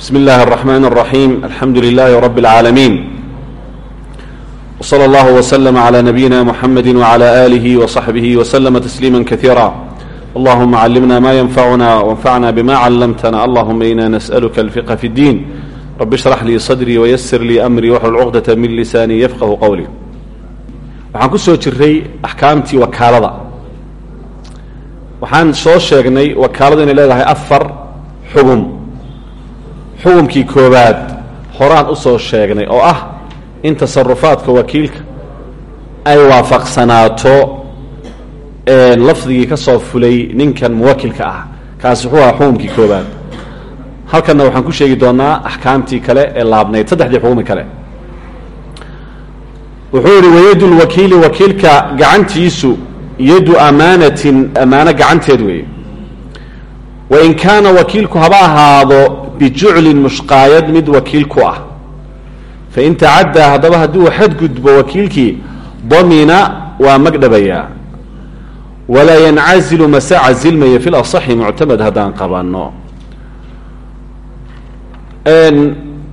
بسم الله الرحمن الرحيم الحمد لله رب العالمين وصلى الله وسلم على نبينا محمد وعلى آله وصحبه وسلم تسليما كثيرا اللهم علمنا ما ينفعنا وانفعنا بما علمتنا اللهم إنا نسألك الفقه في الدين رب اشرح لي صدري ويسر لي أمري واحلل عقدة من لساني يفقه قولي waxaan ku soo jiray axkaamtii wakaalada waxaan soo sheegnay wakaaladu inay leedahay afar xugum xukumkii koobaad horaan u soo sheegnay oo ah in tasarufaadka wakiilka ay waafaqsanaato lafdigii ka soo fulay ninkan muwakilka ah. Kaasi wuxuu ahaa xukumkii koobaad halkanna waxaan ku sheegi doonaa axkaamtii kale ee laabnayd saddexdii xukumi kale. Wuxuu yihi wayadu lwakiili wakiilka gacantiisu yadu amaanatin amaano gacanteed weeye. Wain kaana wakiilku haba ahaado bijuclin mushqaayad mid wakiil ku ah fain tacaddaa haddaba haddii uu xadgudbo wakiilkii damina waa magdhabayaa walaa yancazilu mase casilmaya fi lasaxi muctamad haddaan qabanno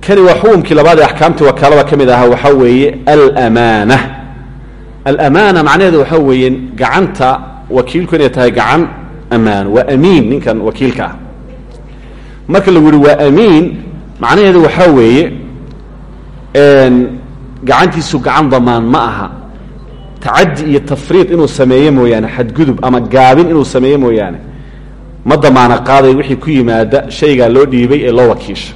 kani waa xukumkii labaad ee axkaamtii wakaalada ka mid ahaa waxaa weeye alamaana alamaana macnaheedu waxaa weeye gacanta wakiilku inay tahay gacan amaano waa amiin ninkan wakiilka ah marka lagu yihi waa amiin macnaheedu waxaa weeye gacantiisu gacan damaan ma aha. Tacadi iyo tafriid inuu sameeyo mooyaane xadgudub ama gaabin inuu sameeyo mooyaane ma damaano qaaday wixii ku yimaada shaygaa loo dhiibay ee loo wakiisha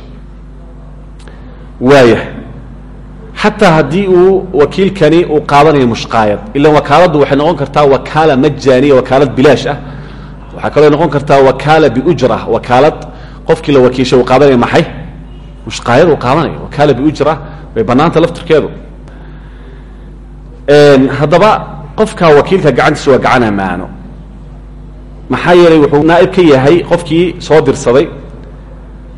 waaya xataa haddii uu wakiilkani uu qaadanayo mushqaayad ilan wakaaladdu waxay noqon kartaa wakaala majaaniya wakaalad bilaash ah. Waxaa kaloo noqon kartaa wakaala biujra wakaalad qofkii la wakiishay uu qaadanaya maxay? Mushqaayad uu qaadanayo wakaala biujra way bannaanta laftirkeedu haddaba qofkaa wakiilka gacantiisa waa gacan amaano maxaa yeelay wuxuu naa'ib ka yahay qofkii soo dirsaday.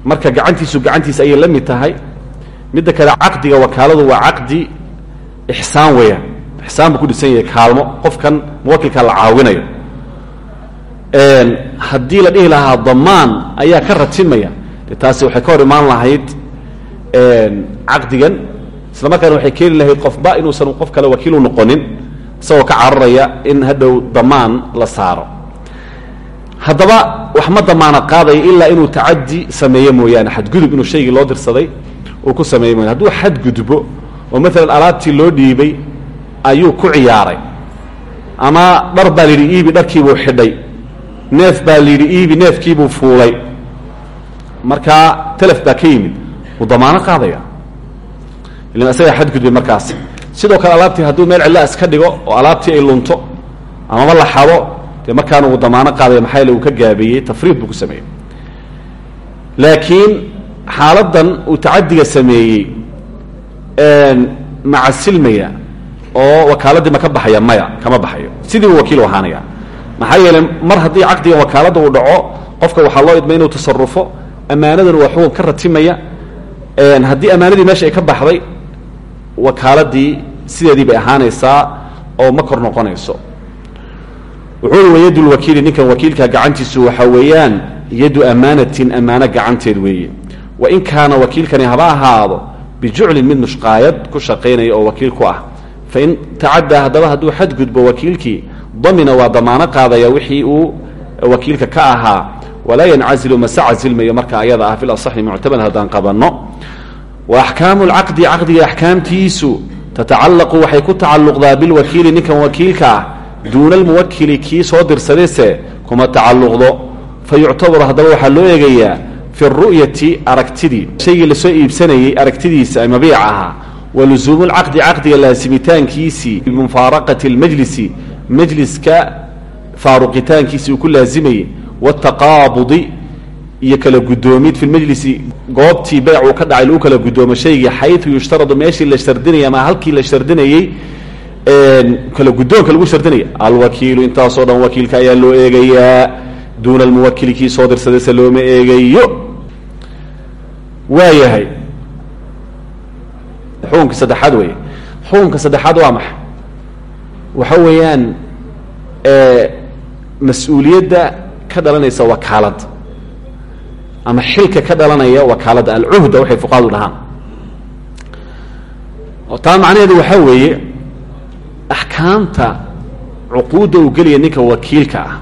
Marka gacantiisu gacantiisa ayay la mid tahay. Midda kale caqdiga wakaaladu waa caqdi ixsaan weeyaan. Ixsaan buu ku dhisan yahay kaalmo. Qofkan muwakilkaa la caawinayo haddii la dhihi lahaa damaan ayaa ka ratimaya. De taasi waxay ka hor imaan lahayd caqdigan. Isla markaana waxay keeni lahayd qofba inuusan qof kale wakiilu noqonin isagoo ka cararaya in hadhow damaan la saaro. Haddaba wax ma damaano qaadaya ilaa inuu tacadi sameeyo mooyaane. Xadgudub inuu shaygii loo dirsaday uu ku sameeyo mooyane hadduu xadgudbo oo maalan alaabtii loo dhiibay ayuu ku ciyaaray. Ama dhar baa la iibi dharkiibuu xidhay neef baa la yidhi iibi neefkiibuu fuulay. Markaa telef baa ka yimid wuu damaano qaadaya. Ilan isagaa xadgudbay markaas. Sidoo kale alaabtii hadduu meel cidla iska dhigo oo alaabtii ay lunto amaba la xado dee markaana uu damaano qaadaya uu ka gaabeeyey tafriid buu ku laakiin xaaladdan uu tacadiga sameeyey ma casilmaya oo wakaaladii ma ka baxaya maya kama baxayo. Sidii uu wakiil ahaanaya maxaa yeeley mar haddii caqdiga wakaaladda uu dhaco qofka waxaa loo idmay inuu tasarufo ammaanadan waa xugun ka ratimaya haddii ammaanadii meesha ay ka baxday wakaaladii sideedii bay ahaanaysaa oo ma kor noqonayso. Wuxuu i wayadu lwakiili ninkan wakiilka gacantiisu waxaa weeyaan yadu amaanatin ammaano gacanteed weeye. Wain kaana wakiilkani haba ahaado bijuclin mid mushqaayad ku shaqaynaya oo wakiil ku ah. Fain tacaddaa haddaba hadduu xadgudbo wakiilkii damina waa damaano qaadaya wixii uu wakiilka ka ahaa. Walaa yancazilu mase casilmayo marka ayada ah fi lasaxi muctamad haddaan qabanno. Wa axkaamu lcaqdi caqdiga axkaamtiisu tatacallaqu waxay ku tacalluqdaa bilwakiili ninkan wakiilka ah. Duuna almuwakili kii soo dirsadayse kuma tacalluqdo. Fa yuctabaru haddaba loo eegayaa fi ru'yati aragtidii. Shaygii la soo iibsanayey aragtidiisa mabiic ahaa. Wa lusuumu lcaqdi caqdiga laasimitaankiisii bimufaaraqati lmajlisi majliska faaruqitaankiisii uu ku laazimayey wataqaabudi iyo kala guddoomid fi lmajlisi goobtii beyc uu ka dhacay lagu kala guddoomo shaygii xayu yushtaradu meeshii la shardinayay ama halkii la shardinayey kala guddoonka lagu shardinaya alwakiilu intaasoo dhan wakiilka ayaa loo eegayaa. Duuna almuwakili soo dirsadayse looma eegayo. Waayahay. Xukunka saddexaad weeye. Xukunka saddexaad waa maxa waxa weeyaan mas'uuliyadda ka dhalanaysa wakaalad ama xilka ka dhalanaya wakaalada alcuhda waxay fuqahadu dhahaan. Taa macnaheedu waxaa weeye axkaamta cuquudda uu gelaya ninka wakiilka ah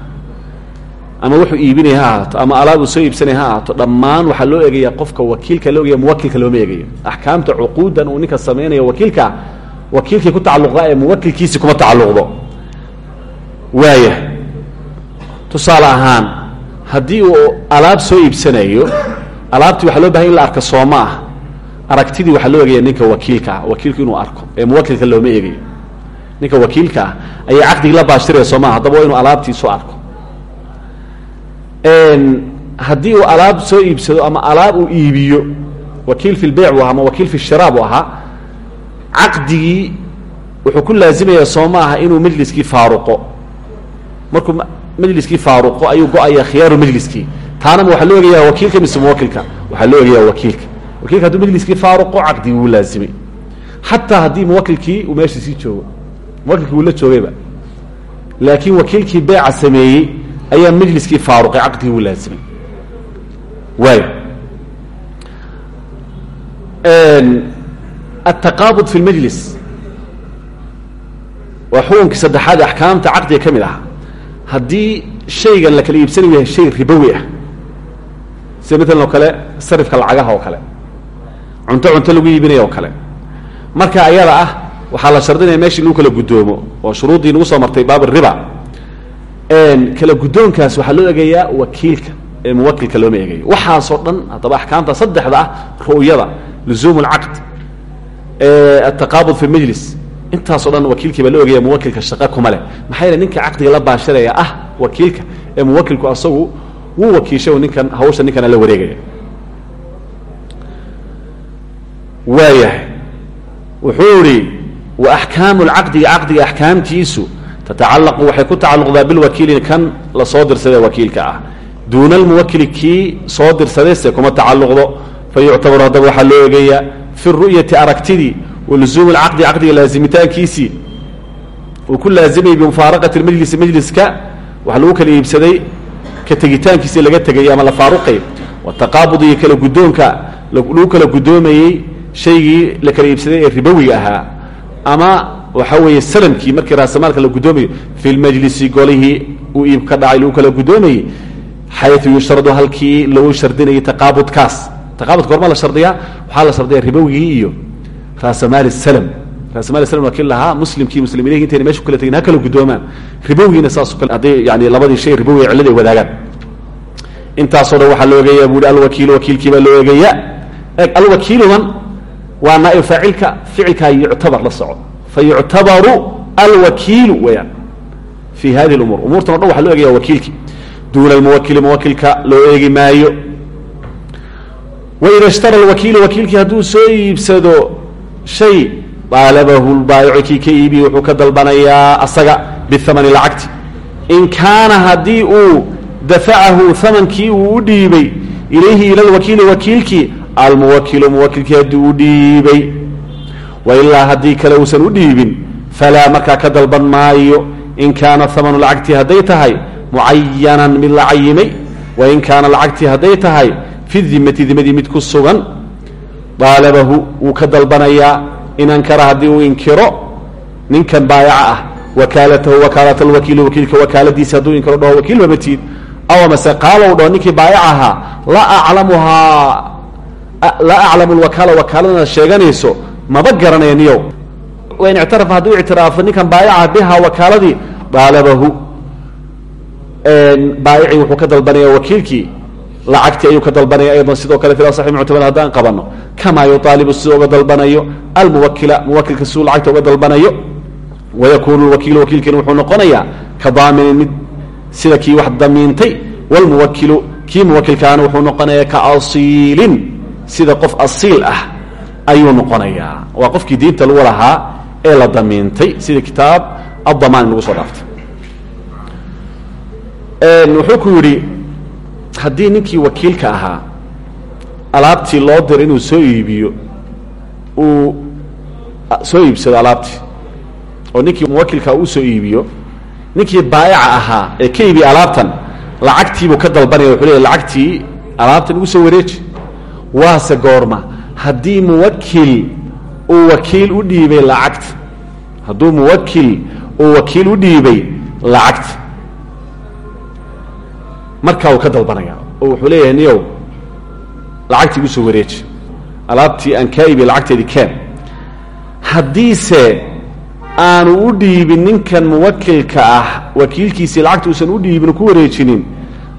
ama wuxuu iibinaya ha ahaato ama alaab uu soo iibsanaya ha ahaato dhammaan waxaa loo egaya qofka wakiilka loo egaya muwakilka looma egayo axkaamta cuquudan uu ninka samaynayo wakiilkaa wakiilkii ku tacalluqda ee muwakilkiisi kuma tacalluqdo waaya tusaale ahaan haddii uu alaab soo iibsanayo alaabtii waxaa loo bahay in la arka sooma ah. Aragtidii waxaa loo egaya ninka wakiilka ah wakiilku inuu arko ee muwakilka looma egayo ninka wakiilka ah ayay caqdigii la baashiraya soo maa haddaba waa inuu alaabtii soo arko. Haddii uu alaab soo iibsado ama alaab uu iibiyo wakiil fi lbeyc buu ahaa ama wakiil fi shira buu ahaa caqdigii wuxuu ku laazimayaa soo ma aha inuu majliskii faaruqo markuu majliskii faaruqo ayuu go'aya khiyaaru majliskii. Taanama waxaa loo egayaa wakiilka mise muwakilka waxaa loo egayaa wakiilka. Wakiilka hadduu majliskii faaruqo caqdigii wuu laazimay. Xataa haddii muwakilkii uu meesha sii joogo muwakilkii wuu la joogayba laakiin wakiilkii beeca sameeyey ayaa majliskii faaruqay caqdigii wuu laazimay. Waayo. Altaqaabud fi lmajlis waa xukunkii saddexaad axkaamta caqdiga ka haddii shaygan la kala iibsanayu yahay shay ribowi ah sida matalan oo kale sarifka lacagaha oo kale cunto cunto lagu iibinaya oo kale. Marka ayada ah waxaa la shardinaya meeshii lagu kala guddoomo oo shuruuddii nagu soo martay baab riba. Kala guddoonkaas waxaa loo egayaa wakiilka ee muwakilka looma egayo waxaasoo dhan haddaba axkaamta saddexda ah ru'yada luzuum اlcaqd ataqaabud fi majlis intaasoo dhan wakiilkii baa loo egaya muwakilka shaqa kuma leh. Maxaa yeele ninka caqdiga la baashiraya ah wakiilka ee muwakilku asagu wuu wakiishay ninkan hawsha ninkana la wareegaya. Waayahay wuxuu ihi wa axkaamu lcaqdiga caqdiga axkaamtiisu tatacalaqu waxay ku tacalluqdaa bilwakiili kan la soo dirsadee wakiilka ah. Duuna almuwakili kii soo dirsadayse kuma tacalluqdo. Fa yuctabaru haddaba waxaa loo egayaa fi ru'yati aragtidii waluzuum alcaqdi caqdiga laazimitaankiisii uu ku laazimayay bimufaaraqati lmajlisi majliska waxa lagu kala iibsaday ka tegitaankiisii laga tegay ama la faaruqay. Wataqaabud iyo kala guddoonka lagu kala guddoomayey shaygii la kala iibsaday ee ribowiga ahaa. Ama waxaa weeye salamkii markii raasamaalka la guddoomayo fi lmajlisi golihii uu iib ka dhacay lagu kala guddoomayey xayu yushradu halkii lagu shardinayay taqaabudkaas. Taqaabudka horma la shardiyaa waxaa la shardiyaa ribowigii iyo raasamaal slm raasamaal slm waa kii lahaa muslimkii muslimiinhi intayna meesha kala tegin ha kala guddoomaan ribowigiina saasoo kale hadday yani labadii shay ribowiga cillada ay wadaagaan intaasoo dhan waxaa loo eegaya bu uhi alwakiilu wakiilkii baa loo eegaya eg alwakiiludan waa naaib faacilka ficilkaa yuctabar la soco fa yuctabaru alwakiilu weyaan fi hadihi اlumuur umuurtan o dhan waxa loo egaya wakiilkii duuna almuwakili muwakilka loo eegi maayo waida ishtara alwakiilu wakiilkii hadduu soo iibsado shay daalabahu lbaayicu kii ka iibiye wuxuu ka dalbanayaa asaga bihamani lacagti. In kaana haddii uu dafacahu hamankii uu u dhiibay ilayhi ila lwakiili wakiilkii almuwakilu muwakilkii haddii u dhiibay. Wailaa haddii kale uusan u dhiibin falaa markaa ka dalban maayo. In kaana hamanu lacagti hadday tahay mucayanan mid la cayimay wain kaana lacagti hadday tahay fi dimati dimadii mid ku sugan daalabahu wuu ka dalbanayaa in ankara haddii uu inkiro ninkan baayaca ah wakaalatahu wakaalat alwakiili wakiilka wakaaladiisa hadduu inkiro dhaho wakiil mamatiid aw mase qaala u dhaho ninkii baayac ahaa laa aclamuhaa laa aclamu lwakaala wakaaladana sheeganayso maba garanaya niyow. Wain ictarafa hadduu ictiraafo ninkan baayaca bihaa wakaaladii daalabahu baayicii wuxuu ka dalbanaya wakiilkii lacagtii ayuu ka dalbanaya aydan sidoo kale fi asaxi muctamad haddaan qabano. Kamaa yuaalibu siduu uga dalbanayo almuwakila muwakilka siduu lacagta uga dalbanayo wayakunu lwakiilu wakiilkiina wuxuu noqonayaa ka daaminin mid sida kii wax damiintay wlmuwakilu kii muwakilkaana wuxuu noqonayaa ka asiilin sida qof asiil ah ayuu noqonayaa waa qofkii diinta lagu lahaa ee la damiintay sida kitaab addamaan lagu soo dhaaftay. Wuxuu ku yidhi haddii ninkii wakiilka ahaa alaabtii loo diro inuu soo iibiyo uu soo iibsado alaabtii. Oo ninkii muwakilka uu soo iibiyo ninkii baayaca ahaa ee ka iibiya alaabtan lacagtiibuu ka dalbanaya wuxuu leeya lacagtii alaabtan igu soo wareeji. Waase goorma. Haddii muwakil uu wakiil u dhiibay lacagta hadduu muwakil uu wakiil u dhiibay lacagta markaa uu ka dalbanaya. Oo wuxuu leeyahay niyow lacagta igu soo wareeji. Alaabtii aan kaa lacagteedii keen. Haddiise aanu u dhiibin ninkan muwakilka ah wakiilkiisii lacagta uusan u dhiibin ku wareejinin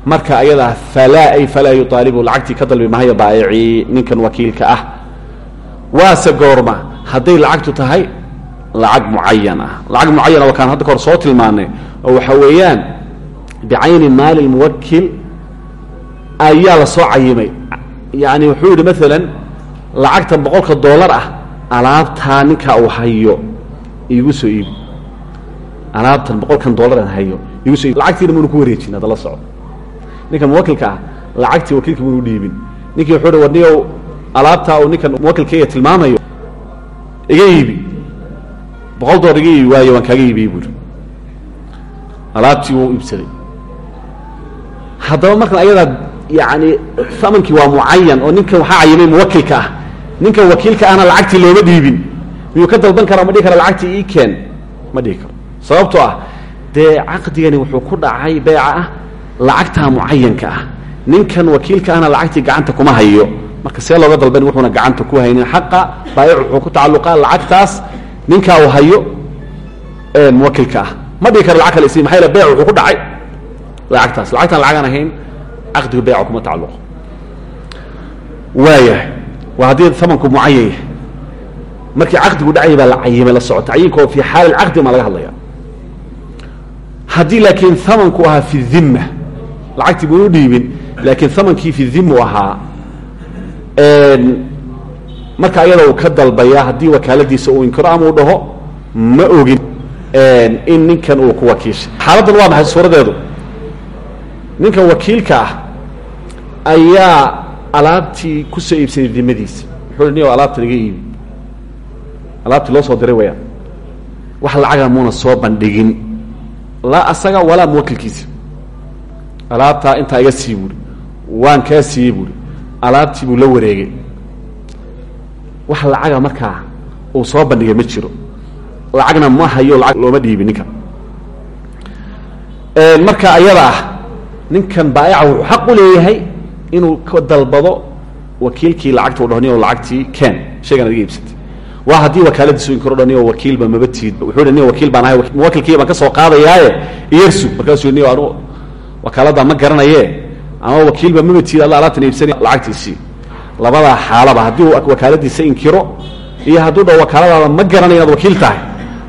marka ayadaa falaa ay falaa yuaalibu lacagtii ka dalbi mahayo baa'icii ninkan wakiilka ah. Waase goorma. Hadday lacagtu tahay lacag mucayan ah. Lacag mucayana waa hadda kahor soo tilmaanay oo waxa weeyaan bicayni maali lmuwakil ayaa la soo cayimay yani wuxuu yidhi maalan lacagtan boqolka dollar ah alaabtaa ninkaa uu hayo iigu soo iibi alaabtan boqolkan dollar aan hayo igu soo iibi lacagtiina munu ku wareejin hadda la soco ninkan muwakilka ah lacagtii wakiilka munu dhiibin ninkii wuxuu hi war niyow alaabtaa uu ninkan muwakilkayga tilmaamayo iga iibi boqol dollar iga iibi waayo waan kaaga iibiyey buuri alaabtii wuu iibsaday haddaba markan ayadaa yani amankii waa mucayan oo ninkan waxaa cayimay muwakilka ah. Ninkan wakiilka ahna lacagtii looma dhiibin. Miyuu ka dalban karaa ma dhihi kara lacagtii ii keen? Ma dhihi karo sababtoo ah dee caqdigani wuxuu ku dhacay beeca ah lacagtaa mucayanka ah. Ninkan wakiilka ahna lacagtii gacanta kuma hayo. Marka see looga dalban wuxuuna gacanta ku haynin. Xaqa baayic wuxuu ku tacalluqaa lacagtaas ninkaa uu hayo muwakilka ah. Ma dhihi karo lacag kale isi maxaa yale beyc wuxuu ku dhacay lacagtaas. Lacagtaan lacagaan ahayn caqdiga beyca kuma tacalluqo. Waayahay waa haddii amanku mucayan yahay markii caqdigu dhacay baa la cayimay la socota cayinka fi xaal caqdi maa laga hadlaya haddii laakiin amanku ahaa fi dhimma lacagtii buu u dhiibin laakiin amankii fi dhimmu ahaa marka ayada uu ka dalbaya haddii wakaaladiisa uu inkiro ama uu dhaho ma ogin in ninkan uu ku wakiishay. Xaaladdan waa maxay suuradeedu ninkan wakiilka ah ayaa alaabtii ku soo iibsaday dimadiisa wuxuu hi niyo alaabtan iga iibi. Alaabtii loo soo diray wayaan wax lacaga muuna soo bandhigin. Laa asaga walaa muwakilkiisa alaabtaa intaa iga sii buuri. Waan kaa siiyey buuri. Alaabtii buu la wareegay. Wax lacaga markaa uu soo bandhigay ma jiro. Lacagna ma hayo lacag looma dhiibin ninkan marka ayada ah ninkan baa'ica wuxuu xaq u leeyahay inuu ka dalbado wakiilkii lacagta u dhaho niyo lacagtii ken shaygan adiga iibsatay. Waa haddii wakaaladiisu inkiro dha niyo wakiilba maba tiidba wuxuu niyo wakiil baan ahay muwakilkii baan ka soo qaadayaaye. Iyarsu markaasuu niyo anu wakaaladdaa ma garanaye. Ama wakiilba maba tiid alla alaabtan iibsanay lacagtiisii. Labadaa xaalaba haddii wakaaladiisa inkiro iyo hadduu dhaho wakaaladaada ma garanay inaad wakiil tahay.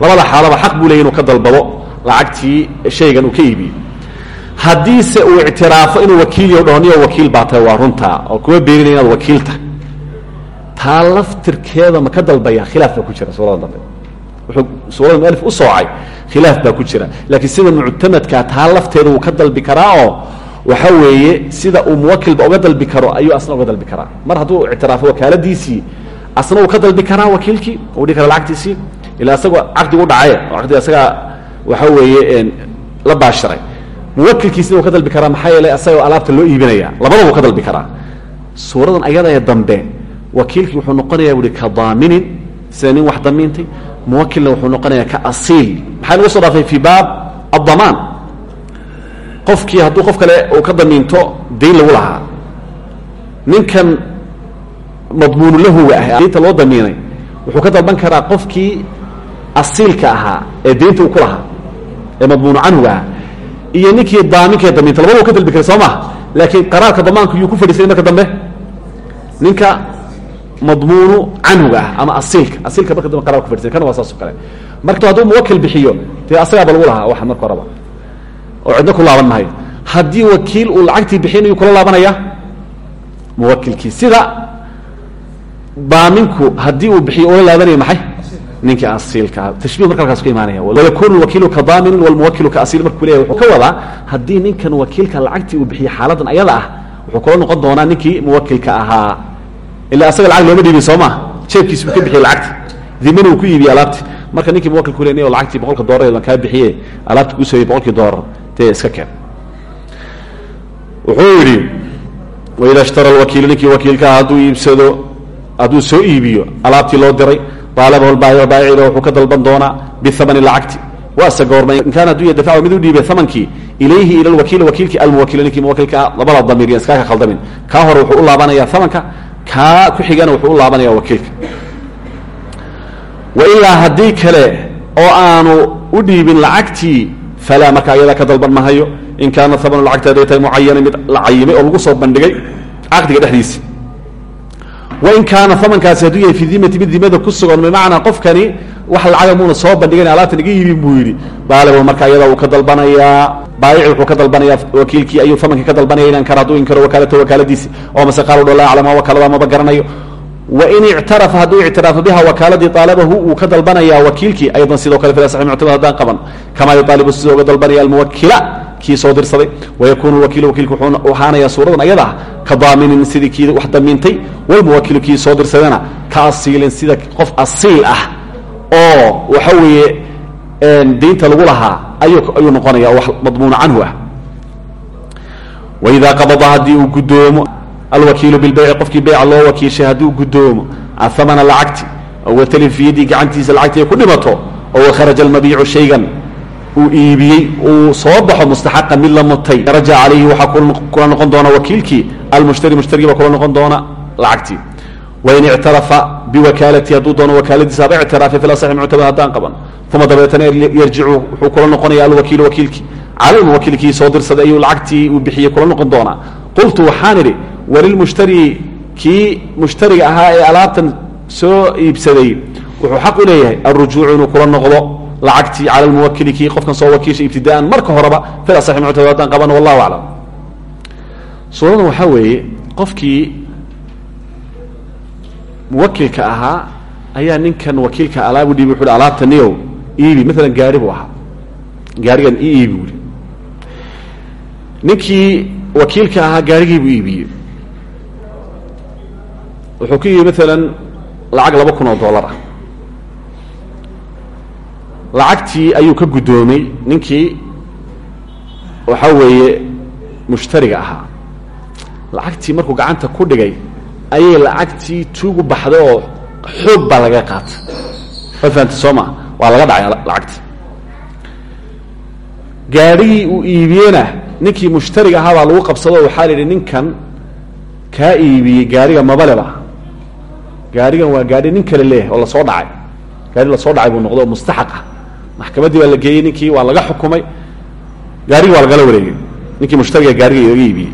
Labadaa xaalaba xaq buu leeyay inuu ka dalbado lacagtii shaygan uu ka iibiyey haddiise uu ictiraafo inuu wakiil yaho dhaho niyo wakiil baa tahay waa runtaa oo kuma beeninay inaad wakiil tahay taa laftirkeeda ma ka dalbaya khilaaf baa ku jira suurada dambe. Wuxuu suurada mualif u soocay khilaaf baa ku jira. Laakiin sida muctamadkaa taa lafteeda wuu ka dalbi karaa oo waxa weeye sida uu muwakilba uga dalbi karo ayuu asna uga dalbi karaa. Mar hadduu ictiraafo wakaaladiisii asna uu ka dalbi karaa wakiilkii uu dhihi kara lacagtiisii ilaa isagoo caqdigu u dhacaye oo caqdiga isagaa waxa weeye la baashiray muwakilkiisina uu ka dalbi karaa maxaa yeelay asagoo alaabta loo iibinaya. Labadaba uu ka dalbi karaa. Suuradan ayadaee dambe wakiilkii wuxuu noqonayaa buhi ka daaminin. Sida nin wax damiintay? Muwakilna wuxuu noqonayaa ka asiil. Maxaa naga soo dhaafay? Fi baab addamaan. Qofkii hadduu qof kale uu ka damiinto dayn lagu lahaa. Ninkan madmuunu lahuga ah daynta loo damiinay wuxuu ka dalban karaa qofkii asiilka ahaa ee daynta uu ku lahaa ee madmuunu canhuga ahaa iyo ninkii daaminka damiinta labada u ka dalbi karay soo maha laakiin qaraarka damaanku yuu ku fadhiisay marka dambe? Ninka madmuunu canhuga ah ama asiilka. Asiilka marka dambe qarar ku fadhiisay kana waa saas o kale. Marka hadduu muwakil bixiyo dee asagaaba lagu lahaa waxa marka horeba oo cidna ku laaban maayo haddii wakiil uu lacagtii bixinayu kula laabanaya? Muwakilkii sida daaminku haddii uu bixiyo ula laabanayo maxay ninkii asiilkaa tashbih marka halkaas ka imaanaya. Wayakunu wakiilu ka daaminin walmuwakilu ka asiil markuu leyahy wuxuu ka wadaa haddii ninkan wakiilka lacagtii uu bixiye xaaladan ayada ah wuxuu kula noqon doonaa ninkii muwakilka ahaa. Ilaa asaga lacag looma dhiibin soo ma? Jeebkiis buu ka bixiyey lacagti dimana uu ku iibiyey alaabti marka ninkii muwakilku le niyo lacagtii boqolka doorareed baan kaa bixiye alaabti kuu sooyey boqolkii doorar dee iska keen. Wuxuu yidhi waida ishtara lwakiilu ninkii wakiilkaa hadduu iibsado hadduu soo iibiyo alaabtii loo diray daalabahu baayic baayiciba wuxuu ka dalban doonaa bihamani lacagti. Waase goorma in kaana hadduu yadafacu mid u dhiibay amankii ilayhi ila lwakiili wakiilkii almuwakiil ninkii muwakilka labada damiir yan iskaa ka khaldamin kaa hore wuxuu u laabanaya amanka kaa ku xigana wuxuu u laabanaya wakiilka. Wailaa haddii kale oo aanu u dhiibin lacagtii falaa marka ayadaa ka dalban mahayo in kaana amanu lacagti haday tahay mucayana mid la oo lagu soo bandhigay caqdiga dhexdiisa wain kaana amankaasi hadduu yahay fi dimati mid dimada ku sugan bimacnaa qofkani wax lacaga muuna soo bandhigan alaabtan iga iibin buu yidhi baaliba marka ayada uu ka dalbanayaa baayici wuxuu ka dalbanaya wakiilkii ayuu amankii ka dalbanaya in ankar hadduu inkaro wakaalata wakaaladiisi oo mase qaal dho laa aclama wakaalada maba garanayo wain ictarafa hadduu ictiraafo biha wakaaladii aalabahu uu ka dalbanaya wakiilkii aydan sidoo kale saxi muctamad haddaan qaban kamaa yuaalibu sidoo uga dalbanaya almuwakila kii soo dirsaday wayakunu wakiilu wakiilku wuxuu ahaanaya suuradan ayada ah ka daaminin sidii kii wax damiintay walmuwakilu kii soo dirsadana ka asiilin sida qof asiil ah oo waxa weeye diinta lagu lahaa ayuu noqonaya oo wax madmuuna canhu ah. Waidaa qabada haddii uu gudoomo alwakiilu bilbayci qofkii beyca loo wakiishay hadduu gudoomo ahamana lacagti oo watalif fi yadii gacantiisa lacagti ay ku dhimato oo wakharaja almabiicu shaygan uu iibiyey uu soo baxo mustaxaqan mid la mutay. Raja calayhi waxaa kula noqon doona wakiilkii. Almushtari mushtarigii kula noqon doona lacagtii. Wain ictarafa biwakaalati hadduu doono wakaaladiisa haba ictiraafay fil asaxi muctamad haddaan qaban. Uma dabeetana yarjicu wuxuu kula noqonaya alwakiilu wakiilkii. Calayhim wakiilkii soo dirsaday ayuu lacagtii uu bixiyey kula noqon doonaa qultu waxaan idhi walilmushtari kii mushtariga ahaa ee alaabtan soo iibsaday wuxuu xaq u leeyahay alrujuucu inuu kula noqdo lacagtii cala lmuwakili qofkan soo wakiisha ibtidaan marka horeba fil asaxi muctamad haddaan qaban wallahu aclam. Suuradan waxaa weeye qofkii muwakilka ahaa ayaa ninkan wakiilka alaab u dhiibi wuxu hi alaabta niyow iibi. Maalan gaari buu ahaa. Gaarigan iibi buui ninkii wakiilka ahaa gaarigiibuu iibiyey. Wuxuu ku iibi maalan lacag laba kun oo dollar ah lacagtii ayuu ka guddoomay ninkii waxa weeye mushtariga ahaa. Lacagtii markuu gacanta ku dhigay ayay lacagtii tuugu baxday oo xoog baa laga qaatay waad fahamtay soo maa waa laga dhacay lacagti gaadhigii uu iibiyena ninkii mushtariga ahaa baa lagu qabsado waxaa la ninkan kaa iibiyey gaariga mabaleba gaarigan waa gaadhi nin kale leeyahay oo la soo dhacay. Gaari la soo dhacay buu noqdo mustaxaq ah maxkamaddii baa la geeyey ninkii waa laga xukumay. Gaarigii waa lagala wareegay. Ninkii mushtariga gaariga laga iibiyey.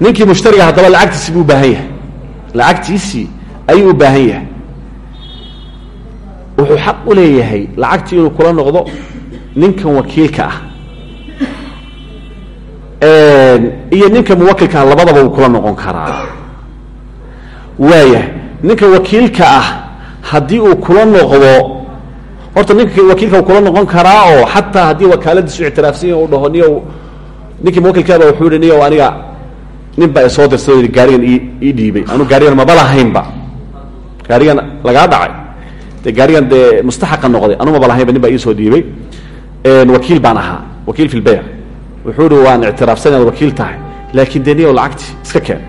Ninkii mushtariga haddaba lacagtiisii buu baahan yahay. Lacagtiisii ayuu u baahan yahay. Wuxuu xaq u leeyahay lacagtii inuu kula noqdo ninkan wakiilka ah. Iyo ninka muwakilka ah labadaba uu kula noqon karaa. Waaya ninka wakiilka ah haddii uu kula noqdo horta ninka wakiilka kula noqon karaa oo xataa haddii wakaaladiisu ictiraafsanya u dhaho ninkii muwakilkaaba wuxuu niyow aniga nin baa isoo dirsado yidhi gaarigan ii dhiibay anu gaarigan maba lahaynba. Gaarigan lagaa dhacay. De gaarigan dee mustaxaqa noqday anu maba lahaynba nin baa iisoo dhiibay. Wakiil baan ahaa wakiil fi lbayc wuxuu ihi waan ictiraafsan inaad wakiil tahay. Laakin dee lacagti iska keen.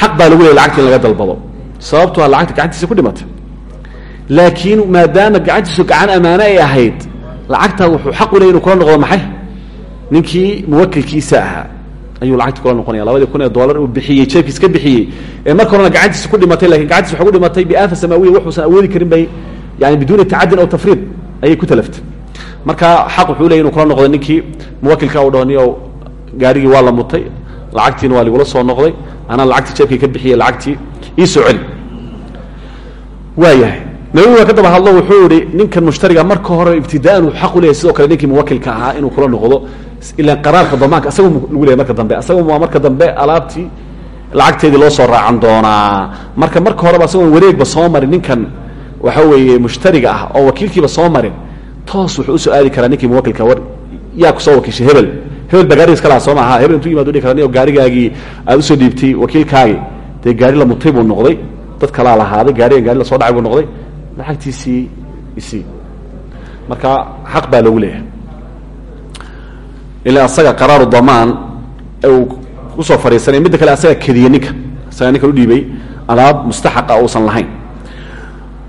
Xaq baa lagu leeyay lacagti laga dalbado. Sababto a lacagta gacantiisa ku dhimatay laakiin maadaama gacantiisu gacan ammaane ay ahayd lacagtaa wuxuu xaq u leyay inu kula noqdo maxay? Ninkii muwakilkiisa ahaa. Ayuu lacagti kula noqonaya. Labadii kun ee dollar uu bixiyey jeebkiis ka bixiyey. Ee marka horena ku dhimatay laakiin gacantiisa waxay ku dhimatay biaafa samaawiya wuxuusan awoodi karin bay yani biduuni tacadin aw tafriid ayay ku talaftay. Marka xaq wuxuu leeyay inu kula noqdo ninkii muwakilka u niyow gaarigii waa la mutay lacagtiina waa ligula soo noqday anaa lacagtii jeebkii ka bixiyey lacagtii ii soo celi. Waayahay nabigu waa ka daba hadlo wuxuu yihi ninkan mushtariga marka hore ibtidaan uu xaq u leeyahy sidoo kale ninkii muwakilka ahaa inuu kula noqdo ilan qaraarka damaanka asaga lagu leeyahy marka dambe asaga waa marka dambe alaabtii lacagteedii loo soo raacan doonaa. Marka marka horeba asagoon wareegba soo marin ninkan waxa weeye mushtariga ah oo wakiilkiiba soo marin toos wuxuu u soo aadi karaa ninkii muwakilka war yaa ku soo wakiishay hebel. Hebel baa gaariga iska lahaa soo maaha hebel intuu yimaado dhihi kara ni gaarigaagii aad u soo dhiibtay wakiilkaagii dee gaari la mutay buu noqday dad kalaa lahaaday gaarigan gaari la soo dhacay buu noqday lacagtiisii isii marka xaq baa loogu leeyahay. Ilaa asaga qaraaru damaan uu ku soo fadhiisanay midda kale asaga kediye ninka asagaa ninkan udhiibay alaab mustaxaqa uusan lahayn.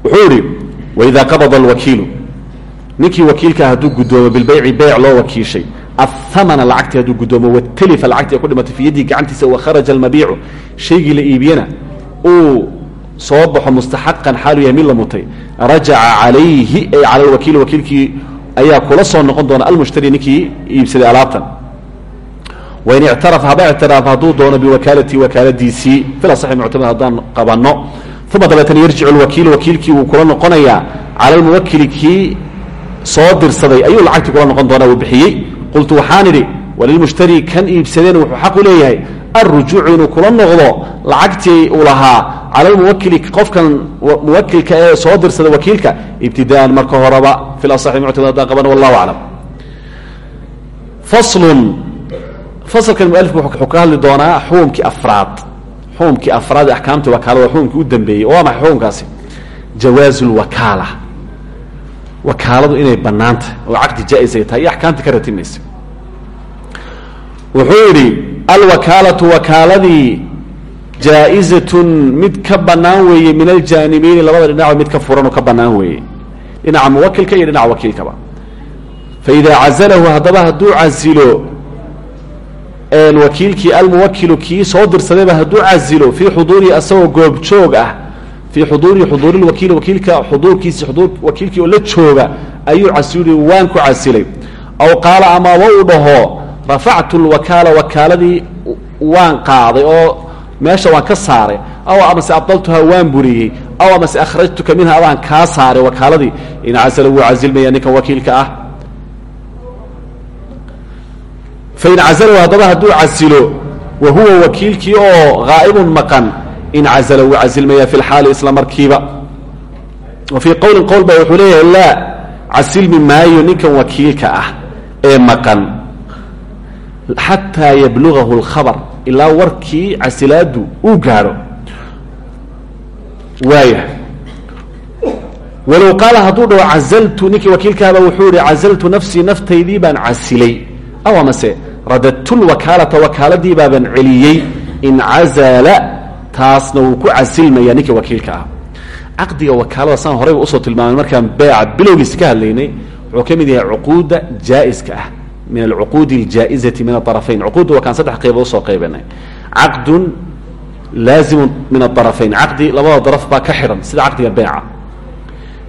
Wuxuu yihi waidaa qabada alwakiilu. Ninkii wakiilkaa hadduu guddoomo bilbayci beyc loo wakiishay ahamana lacagtii hadduu guddoomo watalifa lacagtii ay ku dhimatay fi yaddii gacantiisa wakharaja almabiicu. Shaygii la iibiyana uu soo baxo mustaxaqan xaalu yahay mid la mutay. Rajaca calayhi ay cala alwakiili wakiilkii ayaa kula soo noqon doona almushtari ninkii iibsaday alaabtan. Wain ictarafa haba ictiraaf hadduu doono biwakaalati wakaaladiisii fil asaxi muctamad haddaan qabanno. Uma dabeetana yarjicu alwakiilu wakiilkii wuu kula noqonayaa. Cala almuwakili soo dirsaday ayuu lacagtii kula noqon doonaa uu bixiyey. Qultu waxaan idhi walilmushtari kan iibsadeen wuxuu xaq u leeyahay alrujuucu inuu kula noqdo lacagtii uu lahaa cala almuwakili qofkan muwakilka ee soo dirsada wakiilka ibtidaan marka horeba fil asaxi muctamad haddaan qabanno wallahu aclam. Faslun fasalkan mualifku wuxuu ka hadli doonaa xukumkii afraad. Xukumkii afraad ee wakaalada waa u dambeeyey oo waa maxay xukumkaasi jawaazu wakaaladu inay bannaan oo caqdi jaa-is ay tahay iyo ka ratimaysa wuxuu yidhi alwakaalatu wakaaladii jaa-izatun mid ka bannaan weeye min aljaanibeyni labada dhinacba mid ka furan oo ka bannaan weeye. Dhinaca muwakilka iyo dhinaca wakiilkaba. Fa idaa cazalahu haddaba hadduu casilo wakiilkii almuwakilu kii soo dirsadayba hadduu casilo fii xuduurihi asagoo goobjoog ah fii xuduurihi xuduuri wakiili wakiilka xuduurkiisi xuduur wakiilkii oo la jooga ayuu casili waan ku casilay. Aw qaala amaaba uu dhaho rafactu lwakaala wakaaladii waan qaaday oo meesha waan ka saaray. Aw amase abdaltuha waan buriyey. Aw amase akhrajtuka minha adaan kaa saaray wakaaladii. In casala wuu casilmaya ninkan wakiilka ah. Fain cazalahu haddaba hadduu casilo wa huwa wakiilkii oo haa'ibun maqan in cazala wuu casilmaya fi lxaali isla markiiba. Wa fii qowlin qowl ba wuxuu leeyahay laa casilmi maayo ninkan wakiilka ah ee maqan xataa yablugahu اlkhabar ilaa warkii casilaadu uu gaadho. Waaya walow qaala hadduu dhaho cazaltu ninkii wakiilkaaba wuxuu yihi cazaltu nafsii naftaydii baan casilay. Aw amase radadtu lwakaalata wakaaladii baaban celiyey. In cazala taasna ku casilmaya ninkii wakiilka ah caqdiga wakaalada saan horeyba u soo tilmaamay markaan beeca bilowgiisa ka hadlaynay wuxuu ka yahay cuquudda jaa-iska ah min alcuquudi aljaa'izati min aarafayn cuquudda waa kaan saddex qaybood u soo qaybanay caqdun laazimun min aarafayn caqdi labada daraf baa ka xidhan sida caqdiga beeca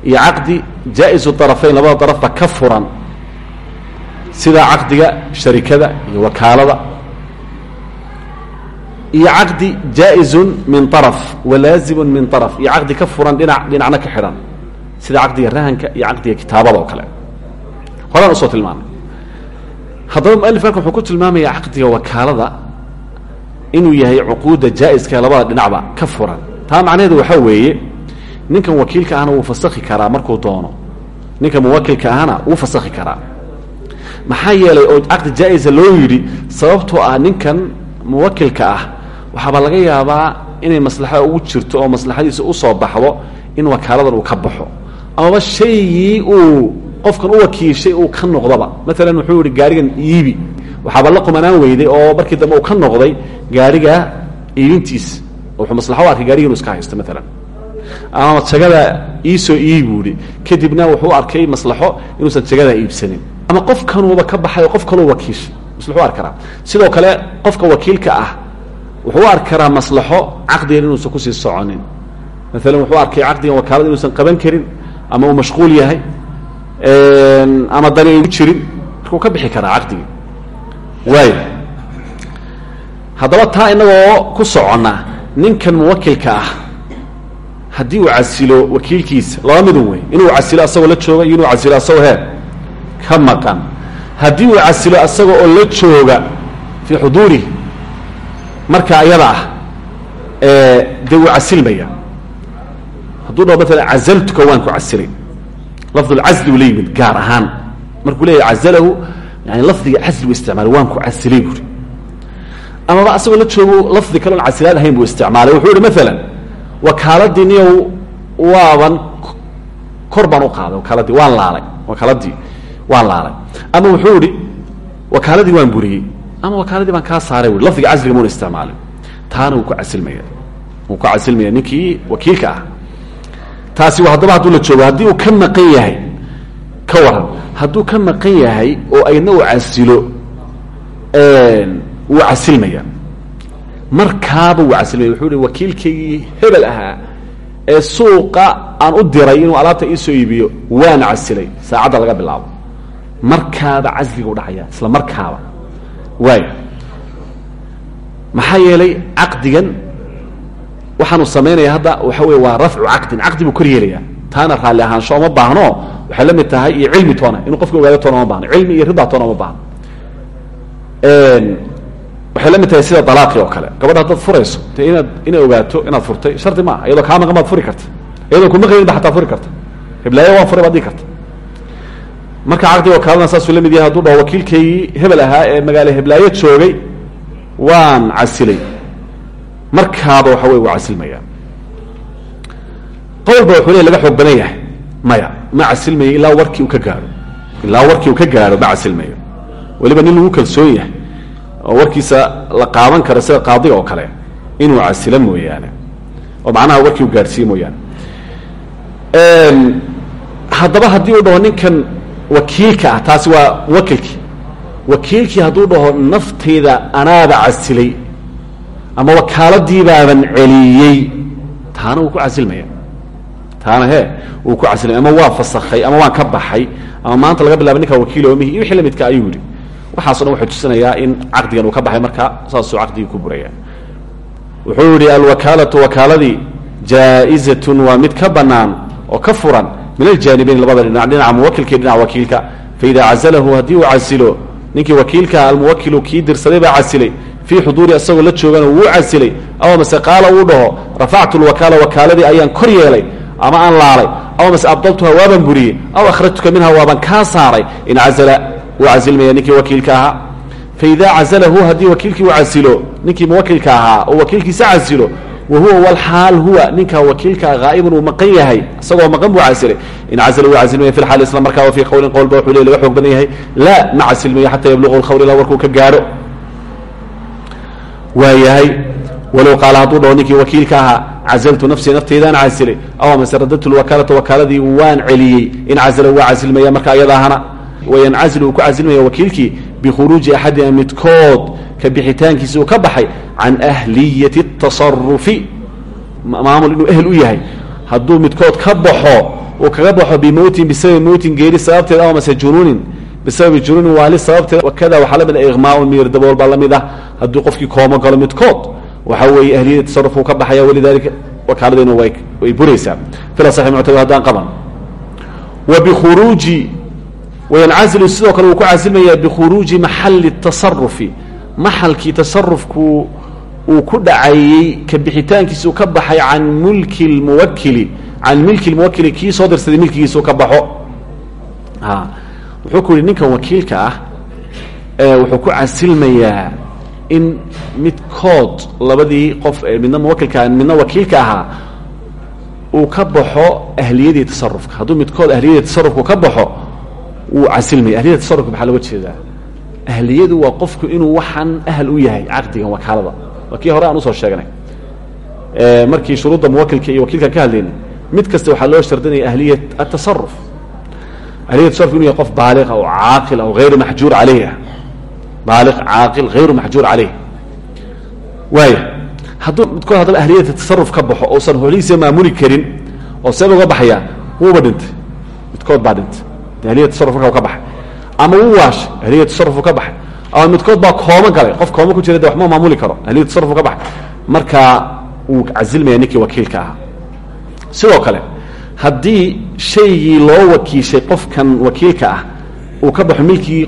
iyo caqdi jaa-isu arafayn labada daraf baa ka furan sida caqdiga sharikada iyo wakaalada iyo caqdi jaa-izun min araf walaazimun min araf iyo caqdi ka furan dhinac dhinacna ka xidhan sida caqdiga rahanka iyo caqdiga kitaabada oo kale horaan u soo tilmaamay haddaba mualif wuxuu ku tilmaamaya caqdiga wakaalada inuu yahay cuquudda jaa-iska labada dhinacba ka furan. Taa macnaheedu waxaa weeye ninkan wakiilka ahna wuu fasakhi karaa markuu doono. Ninka muwakilka ahna wuu fasakhi karaa. Maxaa yeelay oo caqdi jaa-isa loo yidhi sababtoo ah ninkan muwakilka ah waxaaba laga yaabaa inay maslaxa ugu jirto oo maslaxadiisa u soo baxdo in wakaaladan uu ka baxo. Amaba shaygii uu qofkan u wakiishay uu ka noqdaba maalan wuxuu yihi gaarigan iibi. Waxaaba la qumanaan weyday oo markii dambe uu ka noqday gaariga iibintiis. Wuxuu maslaxo u gaariga inu iska haysto maalan ama jagada iisoo iibi ihi kadibna wuxuu arkay maslaxo inuusan jagadaa iibsanin. Ama qofkanuuba ka baxay oo qof wakiishay maslaxu karaa. Sidoo kale qofka wakiilka ah wuxuu u arki karaa maslaxo caqdigan inuusan soconin. Maalan wuxuu arkay caqdigan wakaalada inuusan qaban karin ama uu mashquul yahay ama dani aygu jirin marka uu ka bixi karaa caqdigii waaya haddaba taa inagoo ku soconna ninkan muwakilka ah haddii uu casilo wakiilkiisa laba midun wey inuu casilo asagoo la jooga iyo inuu casilo asagoo hee ka maqan. Haddii uu casilo asaga oo la jooga fii xuduurihi marka ayada ah dee wuu casilmaya hadduu dhaho maalan cazaltuka ku casilay lafdulcasli uu la yimid gaar ahaan. Markuu leeyahy cazalahu yani lafdiga casli buu isticmaalay waan ku casilay buuri amaba asagoo la joogo lafdi kale on casilaan ahayn buu isticmaalay. Wuxuu yihi maalan wakaaladii niyow waaban kor baan u qaaday wakaaladii waan laalay wakaaladii waan laalay. Ama wuxuu ihi wakaaladii waan buriyey ama wakaaladii baan kaa saaray ui lafdiga casliga muuna isticmaalin taana wuu ku casilmaya. Wuu ku casilmaya ninkii wakiilka ah taasi haddaba hadduu la joogo haddii uu ka maqan yahay ka waran. Hadduu ka maqan yahay oo ayna uu casilo wuu casilmaya. Markaaba wuu casilmaya. Wuxuu hi wakiilkaygii hebel ahaa ee suuqa aan u diray inuu alaabta iisoo iibiyo waana casilay. Saacadda laga bilaabo. Markaaba casliga u dhacaya isla markaaba. Waaya maxaa yeelay caqdigan waxaanu samaynaya hadda waxa wey waa rafcu caqdin caqdi buu kor yeelaya taana raalli ahaansho oma baahno waxay la mid tahay iyo cilmi toona inuu qofka ogaado toona oma baahno cilmi iyo ridaa toona oma baahno. Waxay la mid tahay sida dalaaqi oo kale. Gabadha haddaad furayso de inaad inay ogaato inaad furtay shardi maaha iyadoo kaa maqan baad furi karta. Iyadoo kuma qayin ba xataa furi karta. Hiblaayo waan furay baad dhigi karta. Marka caqdiga wakaalana saasuu la mid yahay hadduu dhaho wakiilkaygii hebel ahaa ee magaalo heblaayo joogay waan casilay markaaba waxa wey waa casilmaya. Qowlba wuxuu le laga xoog maya. Ma casilmayo ilaa warkii uu ka gaadho ilaa warkii uu ka gaadho ma casilmayo. Weliba nin lagu kalsoon yahay warkiisa la qaadan karo sida qaadiga oo kale inuu casilo mooyaane. Oo macnaha warkii uu gaadhsiiye mooyaane. Haddaba haddii uu dhaho ninkan wakiilka ah taasi waa wakilkii. Wakiilkii hadduu dhaho naftayda anaaba casilay ama wakaaladii baaban celiyey. Taana wuu ku casilmaya. Taana he wuu ku casilmaya. Ama waa fasakhay ama waan ka baxay ama maanta laga bilaaba ninkaa wakiil oomihi iyo wixii la ayuu yihi waxaaso dhan wuxuu tusinayaa in caqdigan uu ka baxay marka saasuu caqdigii ku buraya. Wuxuu yihi alwakaalatu wakaaladii jaa-izatun waa mid ka banaan oo ka furan min aljaanibayn labada dhinac dhinaca muwakilka iyo dhinaca wakiilka. Faida cazalahu haddii uu casilo ninkii wakiilkaa almuwakilu kii dirsaday baa casilay fii xuduuri isagoo la joogana wuu casilay aw mase qaala uu dhaho rafactu lwakaala wakaaladii ayaan kor yeelay ama aan laalay aw mase abdaltuha waaban buriyey aw akhrajtuka minha waaban kaa saaray in cazala wuu casilmaya ninkii wakiilka ahaa. Faida cazalahu haddii wakiilkii uu casilo ninkii muwakilka ahaa oo wakiilkiisa casilo wa huwa huwa ninka wakiilka haa'ibun uu maqan yahay isagoo maqan buu casilay. In cazala wuu casilmaya fi isla markaa wa fii qowlin qowlba wuxuu le laga xoog badan yahay laa ma casilmayo xata yabluqu lkhawr ilaa warkuu ka gaadho waa yahay. Walow qaala hadduu dhaho ninkii wakiilka ahaa cazaltu nafsii naftaydaan casilay aw amase radadtu lwakaalata wakaaladii waan celiyey in cazala waa casilmaya marka ayada ahana. Wayancazilu uu ku casilmaya wakiilkii bikhuruuji axadina midkood ka bixitaankiisi ka baxay can ahliyati اtasarufi maamul inuu ehel u yahay. Hadduu midkood ka baxo uu kaga baxo bimowtin bisababi mowtin geeri sababteed aw amase junuunin? Bisababi junuunin waali sababteed. Wakada waxaa la mid ah iqmaaun miyir dabool baa la hadduu qofkii koomo galo midkood waxa weeye ahliyada tasaruf uu ka baxaya walidalika wakaaladayna way buraysaa. Fila saxi muctabar haddaan qaban. Wa bikhuruuji wayancazilu sidoo kale wuu ku casilmayaa bikhuruuji maxali tasarufi maxalkii tasarufku uu ku dhacayey ka bixitaankiisa ka baxay can mulki lmuwakili can milki lmuwakili kii soo dirsaday milkigiisa ka baxo. Wuxuu ku ninkan wakiilka ah wuxuu ku casilmayaa in midkood labadii qof midna muwakilka midna wakiilka ahaa uu ka baxo ahliyadii tasarufka hadduu midkood ahliyadii tasarufku ka baxo wuu casilmaya ahliyada tasarufka maxaa looga jeedaa? Ahliyadu waa qofku inuu waxaan ahl u yahay caqdigan wakaalada. Waa kii hore aan u soo sheegnay. Markii shuruudda muwakilka iyo wakiilka ka hadlaynay mid kasta waxaa loo shardinaya ahliya atasaruf ahliya tasaruf inu yahay qof baaliqa oo caaqil oo hayru maxjuur caleyh ah baaliq caaqil hayru maxjuur caleyh waaya hadduu midkood haddaba ahliyada tasaruf ka baxo ousan holihiisa maamuli karin oo seeba uga baxaya wuuba dhintay midkood baa dhintay ahliya tasaruf marka u ka baxay ama wuu waashay ahliya tasarufu ka baxay ama midkood baa kooma galay qof kooma ku jira de waxma maamuli karo ahliya tasarufu ka baxay markaa wuu loo wakiishay qofkan wakiilka ah uu ka baxo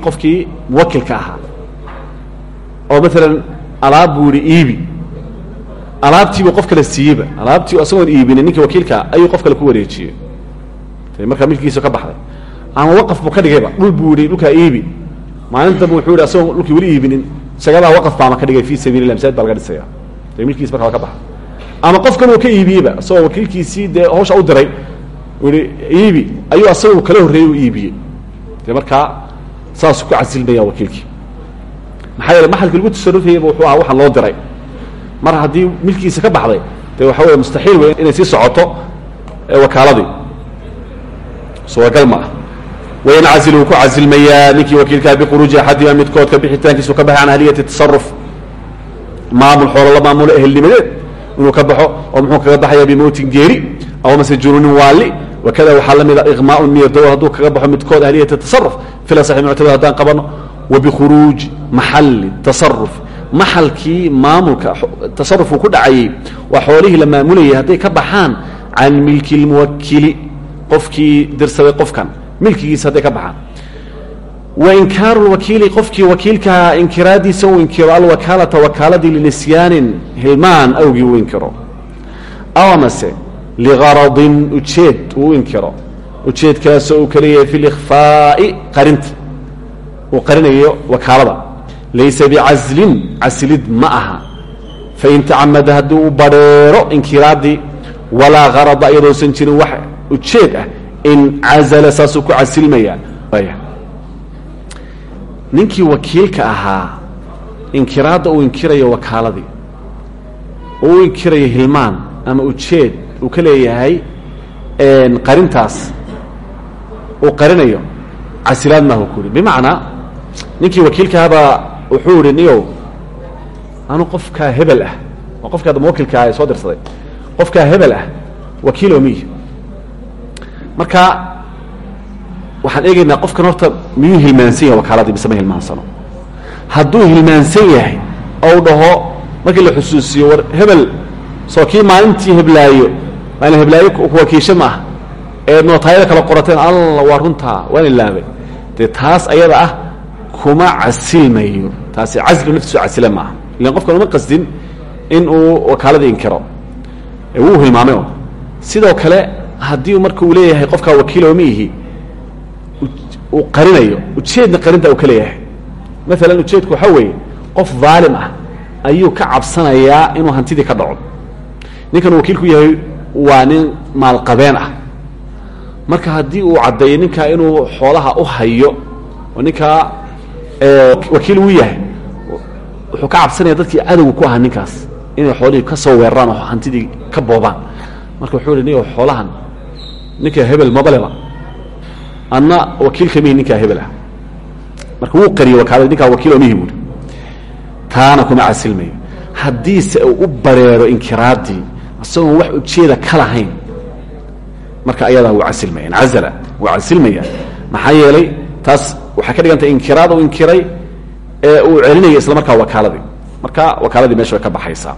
qofkii muwakilka ahaa oo maalan alaab buu yihi iibi. Alaabtiibuu qof kale siiyeyba. Alaabtii isagoon iibinin ninkii wakiilkaa ayuu qof kale ku wareejiyey markaa milkigiisa ka baxday. Ama waqaf buu ka dhigayba dhul buu yihi dhulkaa iibi. Maalintanba wuxuu yihi asagoo dhulkii weli iibinin. Shagadaa waqaf baama ka dhigay fii sabiilillah masaajid baa laga dhisaya. Dee milkiis markaa ka baxa ama qofkan uu ka iibiyeyba isagoo wakiilkiisii dee hawsha u diray uu yihi iibi. Ayuu asagoo kala horreeyey u iibiyey. Dee markaa saasuu ku casilmaya wakiilkii maxaa yeele maxalkii lagu tasarufayayba wuxuu ahaa waxaan loo diray. Mar haddii milkiisa ka baxday dee waxa weeye mustaxiil wey inay sii socoto wakaaladii. Suuragal ma ah wayancazilu wuu ku casilmayaa ninkii wakiilkaa biquruuji axadima midkood ka bixitaankiisu ka baxay can ahliyati tasaruf maamul xoolo la maamulo ehelnimadeed inuu ka baxo oo muxuu kaga baxaya bimowtin geeri aw mase junuunin waali wakada waxaa la mida iqmaaun miyirdaw hadduu kaga baxo midkood ahliyati tasaruf fila saxi muctabad haddaan qabano wa bikhuruuji maxali tasaruf maxalkii maamulka tasarufku ku dhacayey waa xoolihii la maamulayay hadday ka baxaan can milki lmuwakili qofkii dirsaday qofkan milkigiisa hadday ka baxaan. Wa inkaaru wakiili qofkii wakiilkaa inkiraadiisa uu inkiro alwakaalata wakaaladii linisyaanin hilmaan awgii uu inkiro. Aw amase ligaradin ujeed uu inkiro. Ujeedkaasoo uu kaleeyahay fi likhfaa'i uu qarinayo wakaalada. Laysa bicazlin casilid ma aha. Fain tacamada haddii uu badheero inkiraadii walaa garada iyadoosan jirin wax ujeed ah in cazala saasuu ku casilmayaa ninkii wakiilka ahaa inkiraadda uu inkirayo wakaaladii oo inkirayo hilmaan ama ujeed uu ka leeyahay qarintaas uu qarinayo casilaad maahu ku bimacnaa ninkii wakiilkahabaa wuxuu ihi niyow anu qofkaa hebel ah oo qofkii hadda muwakilka ah soo dirsaday qofkaa hebel ah wakiilo miy marka waxaan eegaynaa qofkan horta miyuu hilmaansan yahay wakaaladii mise ma hilmaansano. Hadduu hilmaansan yahay ou dhaho markii la xusuusiyo war hebel soo kii maalintii heblaayo maalin heblaayo kuwakiisho ma ah ee nootaayada kala qorateen alla waa runtaa waan ilaabay. Dee taas ayada ah kuma casilmayo. Taasi caslu naftiisu casile maaha. Ilan qofkan uma qasdin in uu wakaaladii inkiro. Wuu hilmaamay. Sidoo kale haddii marka uu leeyahay qofkaa wakiilo ma ihi uu qarinayo ujeedna qarinta uu ka leeyahay. Maalan ujeedku waxaa weeye qof daalim ah ayuu ka cabsanayaa inuu hantidii ka dhaco. Ninkan uu wakiilku yahay waa nin maalqabeen ah. Marka haddii uu caddeeyo ninkaa inuu xoolaha u hayo oo ninkaa wakiil uu yahay wuxuu ka cabsanaya dadkii cadowga ku ahaa ninkaas inay xoolihii ka soo weeraraan oo hantidii ka boobaan. Marka wuxuu hi ni xoolahan ninka hebel mabaleba anna wakiilka mihi ninkaa hebel ah. Marka wuu qariyey wakaaladi ninkaa wakiilo mihi buuri taana kuma casilmayo haddiise uu u bareero inkiraadii isagoon wax ujeeda ka lahayn. Marka ayadaa wuu casilmaya incazala wuu casilmaya. Maxaa yeelay taas waxay ka dhigantay inkiraad uu inkiray ee uu celinaya isla markaa wakaaladii. Marka wakaaladii meesha way ka baxaysaa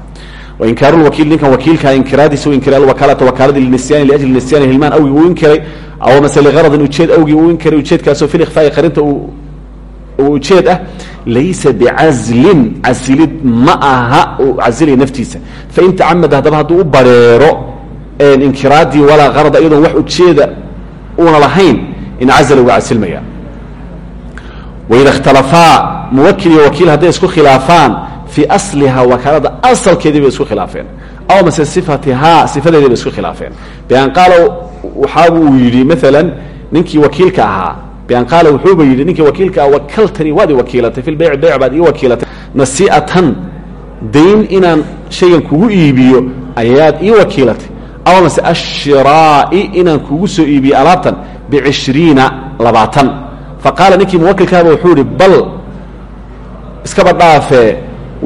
wainkaaru lwakiil ninkan wakiilkaa inkiraadiisa u inkiray alwakaalata wakaaladii linisyaani liajli nisyaani hilmaan awgii uu inkiray. Aw mase ligaradin ujeed awgii uu inkiray ujeedkaasoo fi likhfaai qarinta uu ujeed ah. Laysa bicazlin casilid ma aha uu casilaya naftiisa. Fain tacamada haddaba hadduu u bareero inkiraadii walaa garada iyadoon wax ujeeda uuna lahayn incazala uga casilmaya waida اkhtalafaa muwakil iyo wakiil hadday isku khilaafaan fii aslihaa wakaalada asalkeedii bay isku khilaafeen aw mase sifatihaa sifadeedii bay isku khilaafeen bian qaala waxaa uu yidhi maalan ninkii wakiilka ahaa bian qaala wuxuuba yidhi ninkii wakiilka ah wakaltanii waad i wakiilatay fi lbeyc beyc baad ii wakiilatay nasi'atan dayn inaan shaygan kugu iibiyo ayaad ii wakiilatay aw mase ashiraa'i inaan kugu soo iibiyo alaabtan bicishriina labaatan faqaala ninkii muwakilkaaba wuxuu ihi bal iskaba dhaafee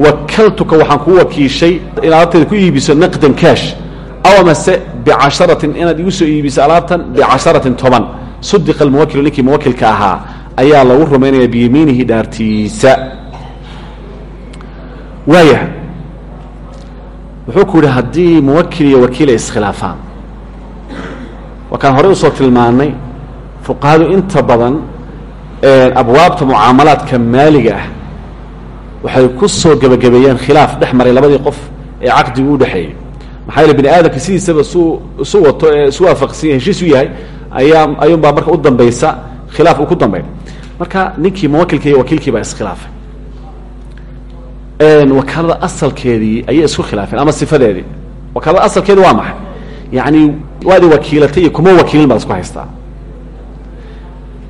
wakaltuka waxaan kuu wakiishay in alaabteeda ku iibiso naqdan kaash aw mase bicasharatin inaad igu soo iibiso alaabtan bicasharatin toban. Sudiqa almuwakilu ninkii muwakilka ahaa ayaa lagu rumaynaya biyamiinihi dhaartiisa. Waaya wuxuu ku yidhi haddii muwakil iyo wakiil ay iskhilaafaan waa kaan horey u soo tilmaanay fuqahadu inta badan abwaabta mucaamalaadka maaliga ah waxay ku soo gebagabeeyeen khilaaf dhex maray labadii qof ee caqdigu u dhexeeyey. Maxaa yeele bini aadamka sidiisaba suu isu wato ee isu waafaqsanya heshiis u yahay ayaa ayuunbaa marka u dambaysa khilaaf uu ku dambeyn marka ninkii muwakilka iyo wakiilkii baa iskhilaafay. Wakaalada asalkeedii ayay isku khilaafeen ama sifadeedii. Wakaalada asalkeedi waa maxay? Yani waadi wakiilatay iyo kuma wakiilin baad isku haystaa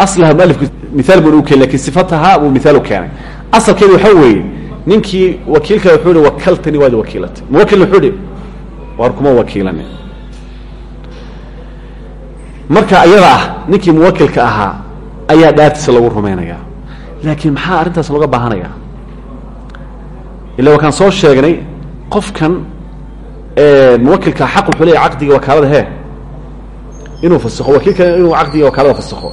aslaha mualifku miaal bun u keenay laakiin sifataha buu miaal u keenay asalkeedu waxaa weeye ninkii wakiilka wuxuu ihi wakaltani waad wakiilatay muwakilna wuxuu ihi war kuma wakiilanin marka ayada ah ninkii muwakilka ahaa ayaa dhaartiisa lagu rumaynaya laakiin maxaa arrintaas looga baahanaya ila wakaan soo sheegnay qofkan muwakilka xaq wuxuu leeyahy caqdiga wakaalada he inuu fasakho wakiilkan inuu caqdiga wakaalada fasakho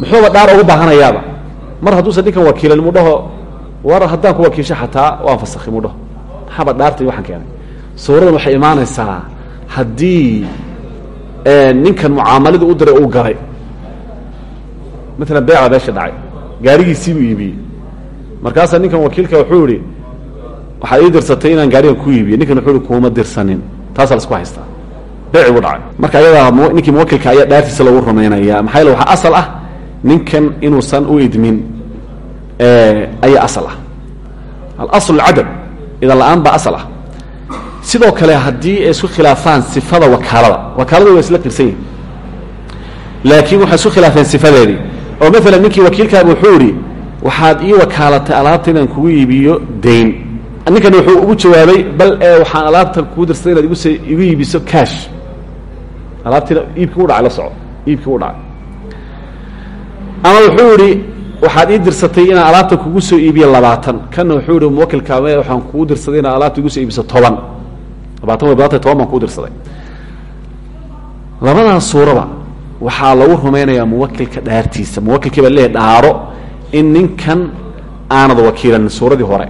muxuuba dhaar ugu baahanayaaba. Mar hadduusan ninkan wakiilan mu dhaho war haddaan ku wakiisho xataa waan fasakhi mu dhaho maxaaba dhaartay waxaan keenay. Suuradan waxay imaanaysaa haddii ninkan mucaamalada u diray uu galay. Maalan beecda meesha dhacay. Gaarigiisiibuu iibiyey. Markaasaa ninkan wakiilka wuxuu yihi waxaad ii dirsatay inaan gaarigan ku iibiyo. Ninkan wuxuu ihi kuuma dirsanin. Taasaa la haystaa. Beeci buu dhacay. Marka ayadaa ninkii muwakilka ayaa dhaartiisa lagu rumaynaya maxaa yaele waxaa asal ah ninkan inuusan u idmin ayaa asal ah. Alasl alcadam idan la'aan baa asal ah. Sidoo kale haddii ay isku khilaafaan sifada wakaalada wakaalada waa isla qirsan yihiin laakiin waxay isku khilaafeen sifadeedii. Oo maalan ninkii wakiilkaaga wuxuu idhi waxaad ii wakaalatay alaabta inaan kugu iibiyo dayn ninkan wuxuu ugu jawaabay bal ee waxaan alaabta kugu dirsaday inaad igus igu iibiso cash. Alaabtiina iibkii u dhacay la soco iibkii u dhacay ama wuxuu idhi waxaad ii dirsatay inaan alaabta kugu soo iibiyo labaatan. Kana wuxuu ihi muwakilkaame waxaan kugu dirsaday inaan alaabta igu soo iibiso toban. Labaatan way badantay toban kugu dirsaday. Labadaas suuraba waxaa lagu rumaynayaa muwakilka dhaartiisa. Muwakilkii baa leeyahy dhaaro in ninkan aanad wakiilanin suuradii hore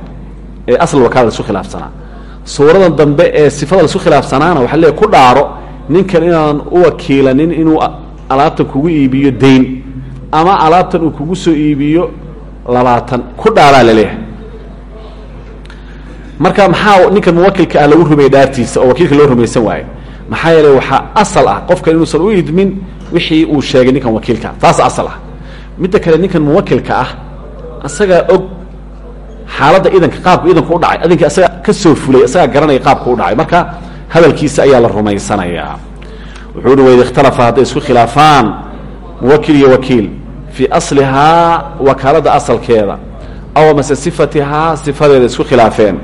ee asl wakaalada isku khilaafsanaa. Suuradan dambe ee sifada la isku khilaafsanaana waxaa leeyahy ku dhaaro ninkan inaan u wakiilanin inuu alaabtan kugu iibiyo dayn ama alaabtan uu kugu soo iibiyo labaatan. Ku dhaaraa la leeyahay marka maxaa ninkan muwakilka ah lagu rumeeyey dhaartiisa oo wakiilka loo rumaysan waayo maxaa yeeley waxaa asal ah. Qofkan inuusan u idmin wixii uu sheegay ninkan wakiilka. Taas asal ah. Midda kale ninkan muwakilka ah asagaa og xaaladda idanka qaabka idanku u dhacay. Idankii asaga ka soo fulay asagaa garanaya qaabka u dhacay. Marka hadalkiisa ayaa la rumaysanayaa wuxuu uhi waid isku khilaafaan muwakil iyo wakiil fii aslihaa wakaalada asalkeeda aw mase sifatihaa sifadeeda isku khilaafeen.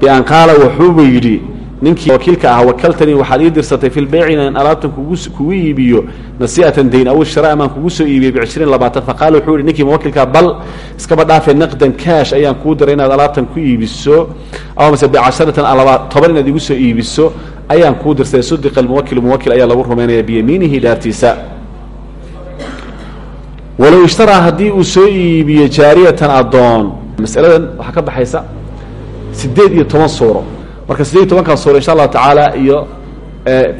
Bian qaala wuxuuba yidhi ninkii wakiilka ah wakaltanii waxaad ii dirsatay fi lbeyci inaan alaabtan kugu iibiyo nasi'atan dayn aw shara amaan kugu soo iibiyey bicishriin labaatan. Faqaala wuxuu yihi ninkii muwakilkaa bal iskaba dhaafee naqdan kaash ayaan kuu diray inaad alaabtan ku iibiso aw mase bicasharatan alaba toban inaad igu soo iibiso ayaan kuu dirtay sudiqa almuwakilu muwakil ayaa lagu rumaynaya biyamiinihi dhaartiisa walow ishtaraa haddii uu soo iibiyo jaariyatan addoon. masaladan waxaa ka baxaysa sideed iyo toban suuro. marka sideed iyo suuro insha allahu tacaala iyo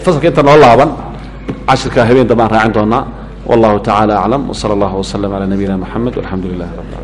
fasalka inta noo laaban cashirka habeen dambaan raacin doonaa wallahu tacaala aclam wsala allahu waslama calaa nabiyina moxamed walxamdu lilahi